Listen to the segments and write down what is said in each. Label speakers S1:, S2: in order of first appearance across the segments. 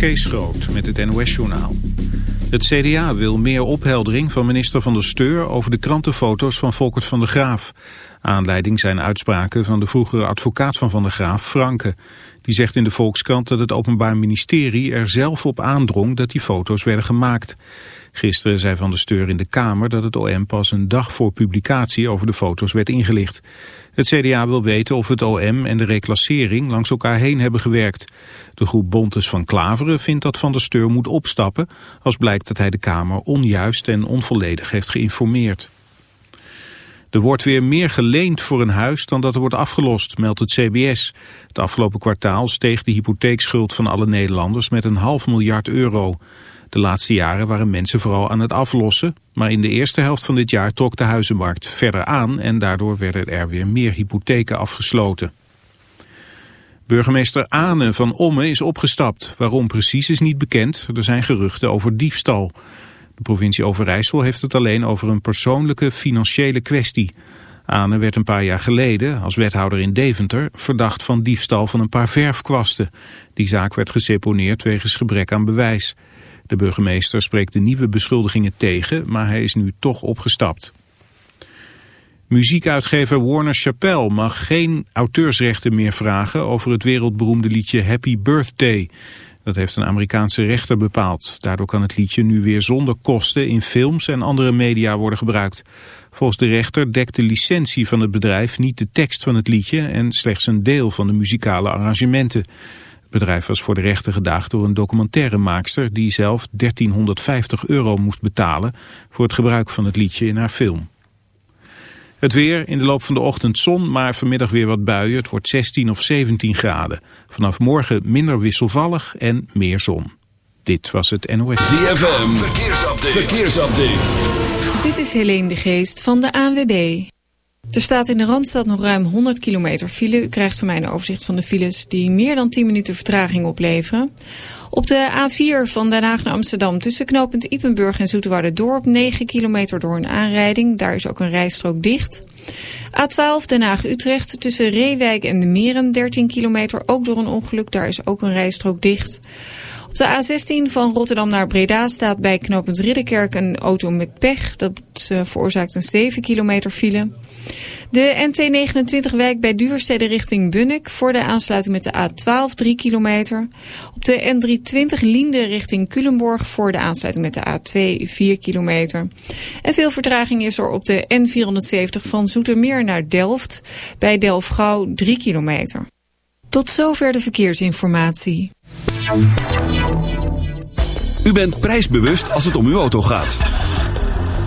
S1: Kees Groot met het NOS-journaal. Het CDA wil meer opheldering van minister Van der Steur over de krantenfoto's van Volkert van der Graaf. Aanleiding zijn uitspraken van de vroegere advocaat van Van der Graaf, Franke. Die zegt in de Volkskrant dat het Openbaar Ministerie er zelf op aandrong dat die foto's werden gemaakt. Gisteren zei Van der Steur in de Kamer dat het OM pas een dag voor publicatie over de foto's werd ingelicht. Het CDA wil weten of het OM en de reclassering langs elkaar heen hebben gewerkt. De groep Bontes van Klaveren vindt dat Van der Steur moet opstappen... als blijkt dat hij de Kamer onjuist en onvolledig heeft geïnformeerd. Er wordt weer meer geleend voor een huis dan dat er wordt afgelost, meldt het CBS. Het afgelopen kwartaal steeg de hypotheekschuld van alle Nederlanders met een half miljard euro. De laatste jaren waren mensen vooral aan het aflossen, maar in de eerste helft van dit jaar trok de huizenmarkt verder aan en daardoor werden er weer meer hypotheken afgesloten. Burgemeester Ane van Omme is opgestapt. Waarom precies is niet bekend. Er zijn geruchten over diefstal. De provincie Overijssel heeft het alleen over een persoonlijke financiële kwestie. Ane werd een paar jaar geleden, als wethouder in Deventer, verdacht van diefstal van een paar verfkwasten. Die zaak werd geseponeerd wegens gebrek aan bewijs. De burgemeester spreekt de nieuwe beschuldigingen tegen, maar hij is nu toch opgestapt. Muziekuitgever Warner Chappell mag geen auteursrechten meer vragen over het wereldberoemde liedje Happy Birthday. Dat heeft een Amerikaanse rechter bepaald. Daardoor kan het liedje nu weer zonder kosten in films en andere media worden gebruikt. Volgens de rechter dekt de licentie van het bedrijf niet de tekst van het liedje en slechts een deel van de muzikale arrangementen. Het bedrijf was voor de rechter gedaagd door een documentairemaakster die zelf 1350 euro moest betalen voor het gebruik van het liedje in haar film. Het weer, in de loop van de ochtend zon, maar vanmiddag weer wat buien. Het wordt 16 of 17 graden. Vanaf morgen minder wisselvallig en meer zon. Dit was het NOS.
S2: ZFM, verkeersupdate. verkeersupdate.
S3: Dit is Helene de Geest van de ANWB. Er staat in de Randstad nog ruim 100 kilometer file. U krijgt van mij een overzicht van de files die meer dan 10 minuten vertraging opleveren. Op de A4 van Den Haag naar Amsterdam tussen knooppunt Ipenburg en Dorp 9 kilometer door een aanrijding. Daar is ook een rijstrook dicht. A12 Den Haag-Utrecht tussen Reewijk en de Meren 13 kilometer ook door een ongeluk. Daar is ook een rijstrook dicht. Op de A16 van Rotterdam naar Breda staat bij knooppunt Ridderkerk een auto met pech. Dat uh, veroorzaakt een 7 kilometer file. De N229 wijk bij Duurstede richting Bunnik voor de aansluiting met de A12 3 kilometer. Op de N320 Liende richting Culemborg voor de aansluiting met de A2 4 kilometer. En veel vertraging is er op de N470 van Zoetermeer naar Delft bij Delfgauw 3 kilometer. Tot zover de verkeersinformatie.
S2: U bent prijsbewust als het om uw auto gaat.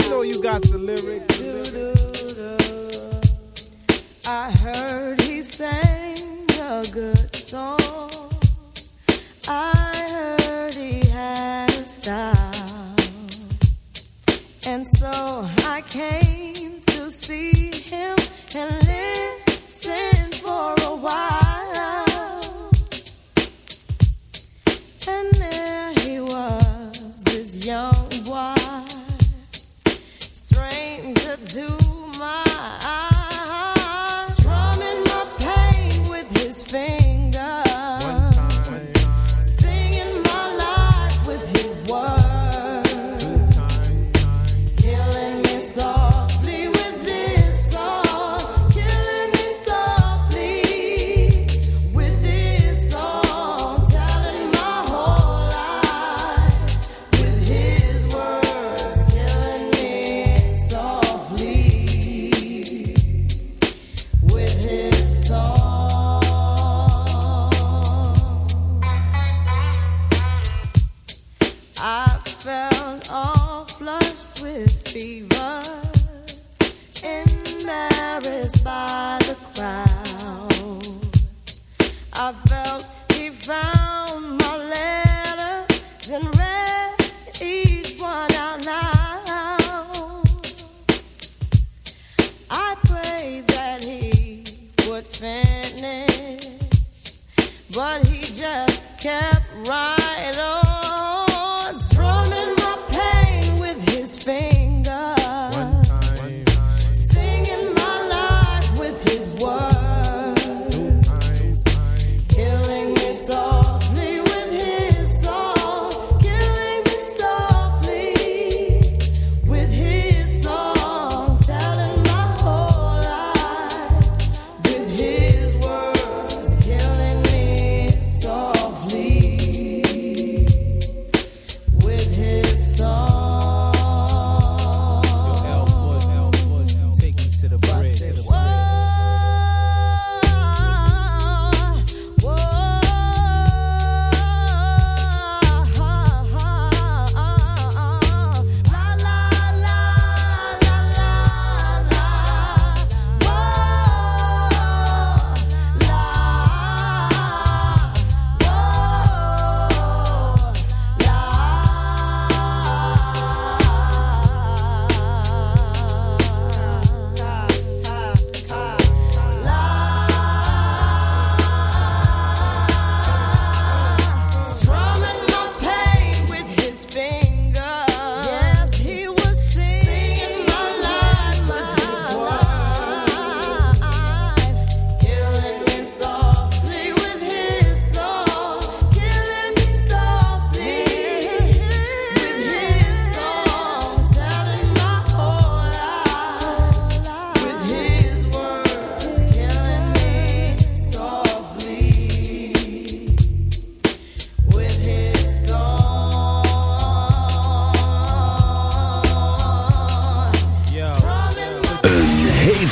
S4: You know you got the lyrics. The lyrics.
S5: I heard he sang a good song. I heard he had a style. And so I came to see him and listen.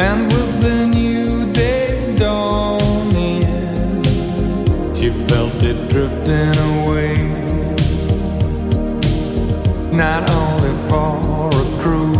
S6: And with
S7: the
S8: new day's dawning She felt it drifting away. Not only for a cruise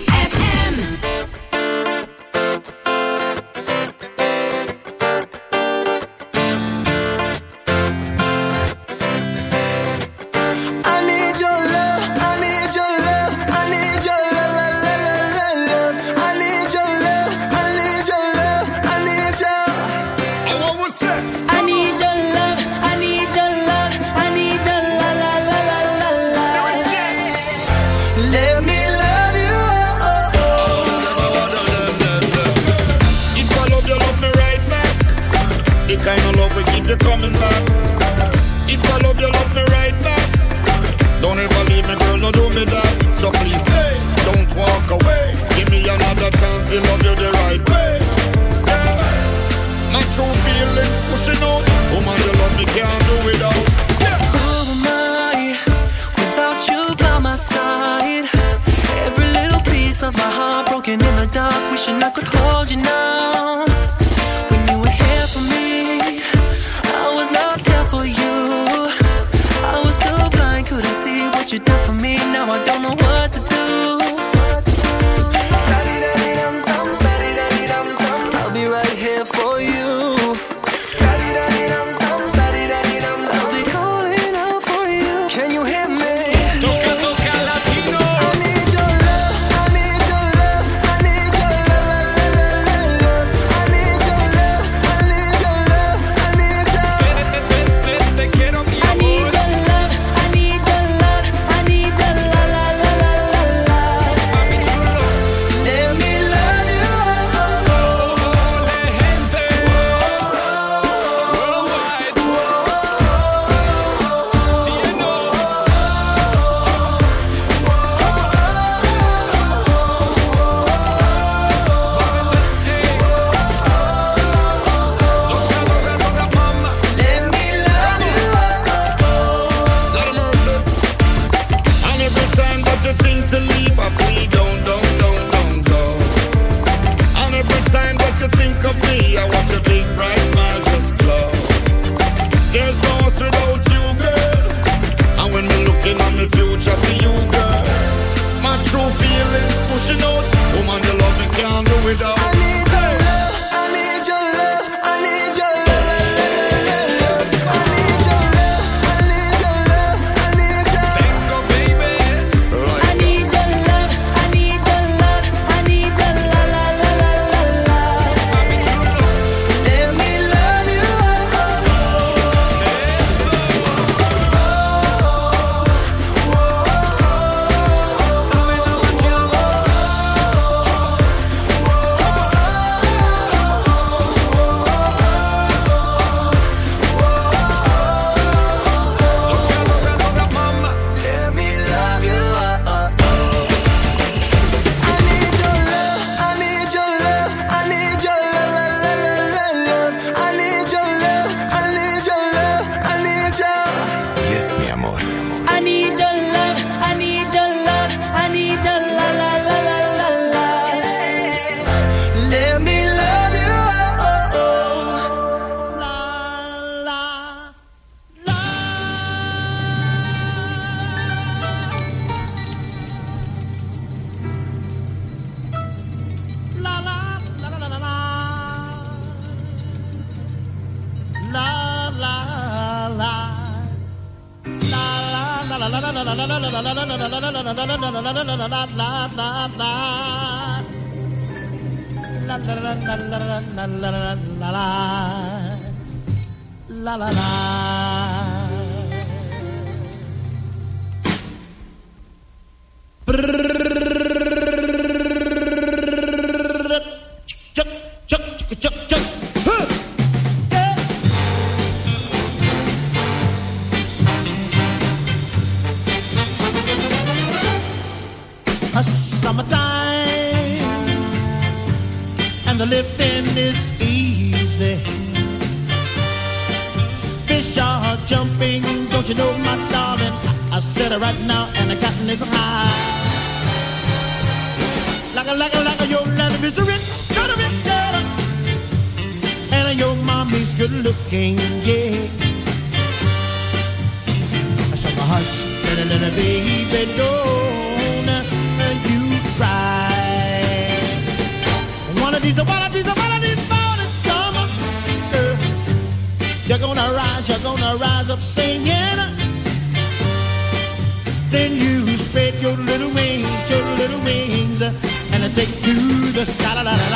S9: just
S10: la la la.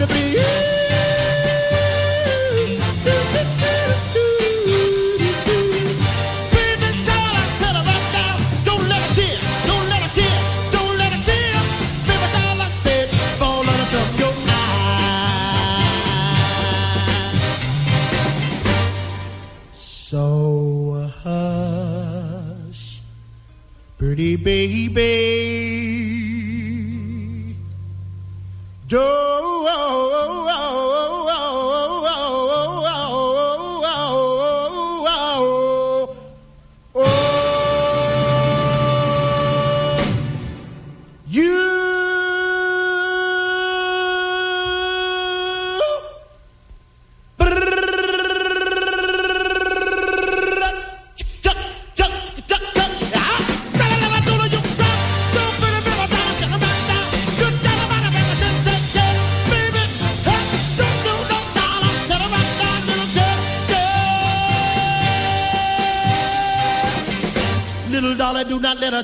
S11: to be.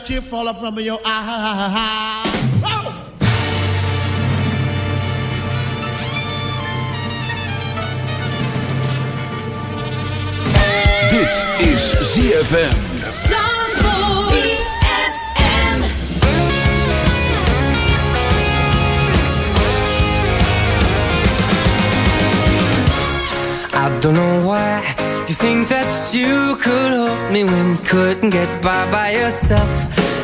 S11: tear falling from your ah, eye. Oh!
S12: Dit is ZFM. Zandvoort.
S13: I don't know why you think that you could help me when you couldn't get by by yourself.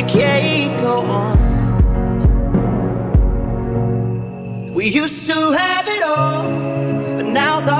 S14: it can't go on. We used to have it all, but now's our.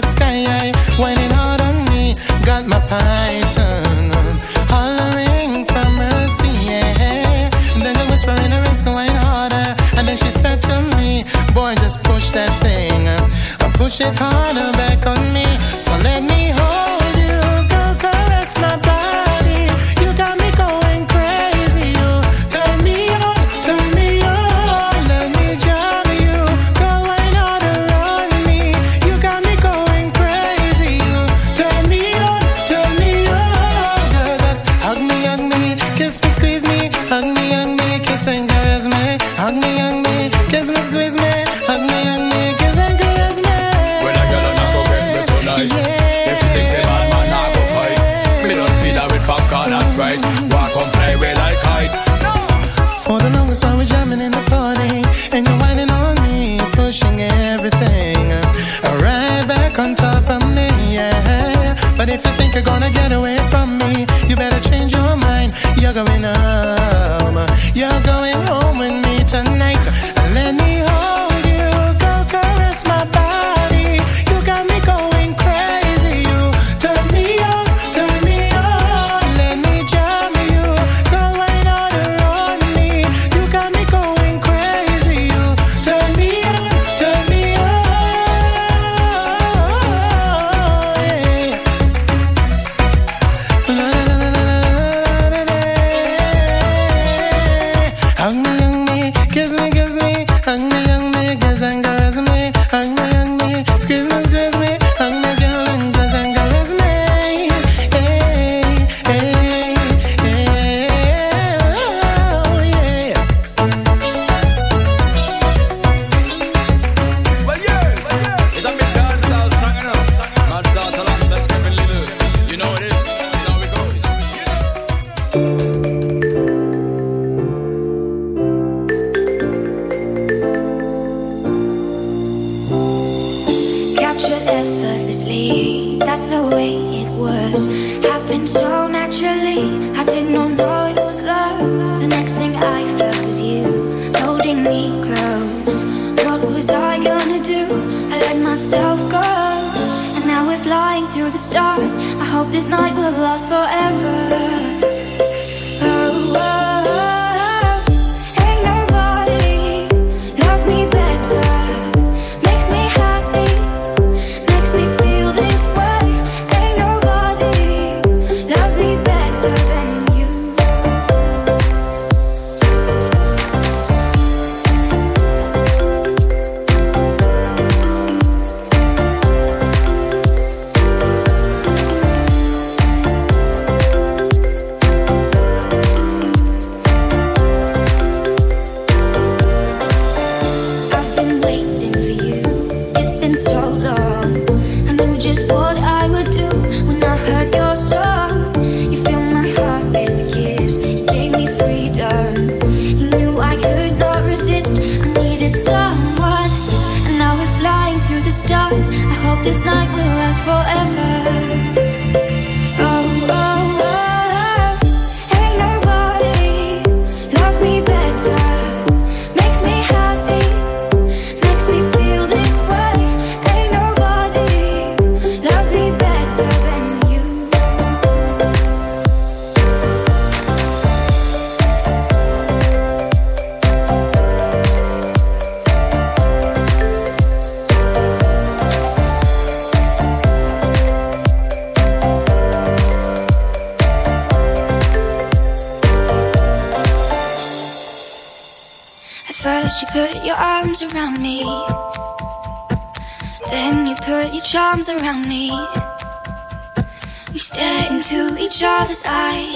S15: dark sky high, whining hard on me. Got my python on, hollering for mercy, yeah. Then they whisper in her ear, so whine harder. And then she said to me, boy, just push that thing. Push it harder back on me, so let me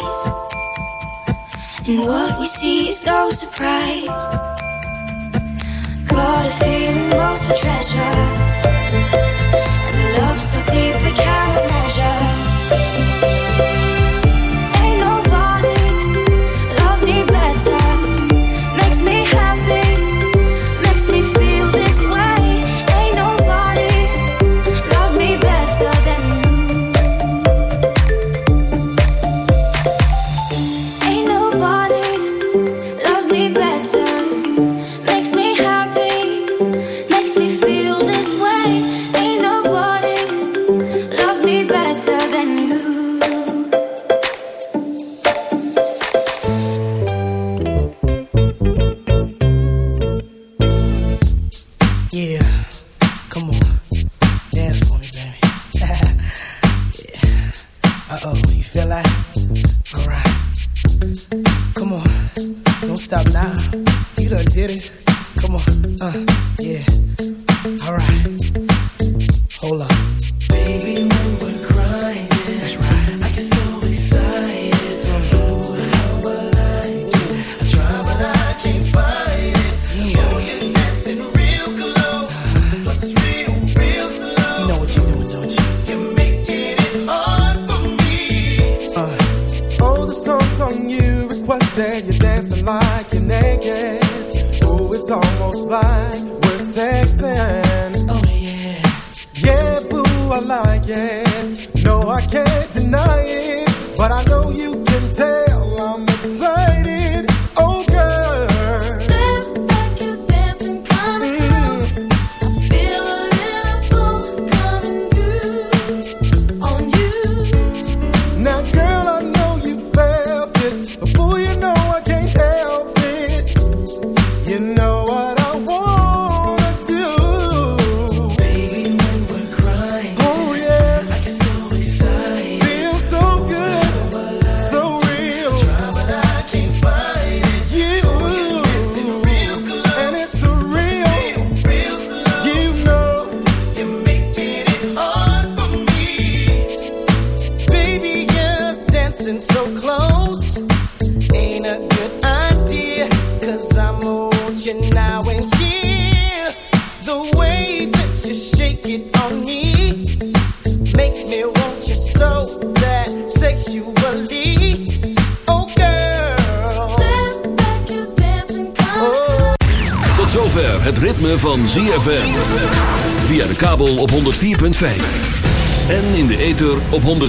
S16: eyes. And what we see is no surprise. Got a feeling lost for treasure. And a love so deep we
S17: can't
S12: imagine.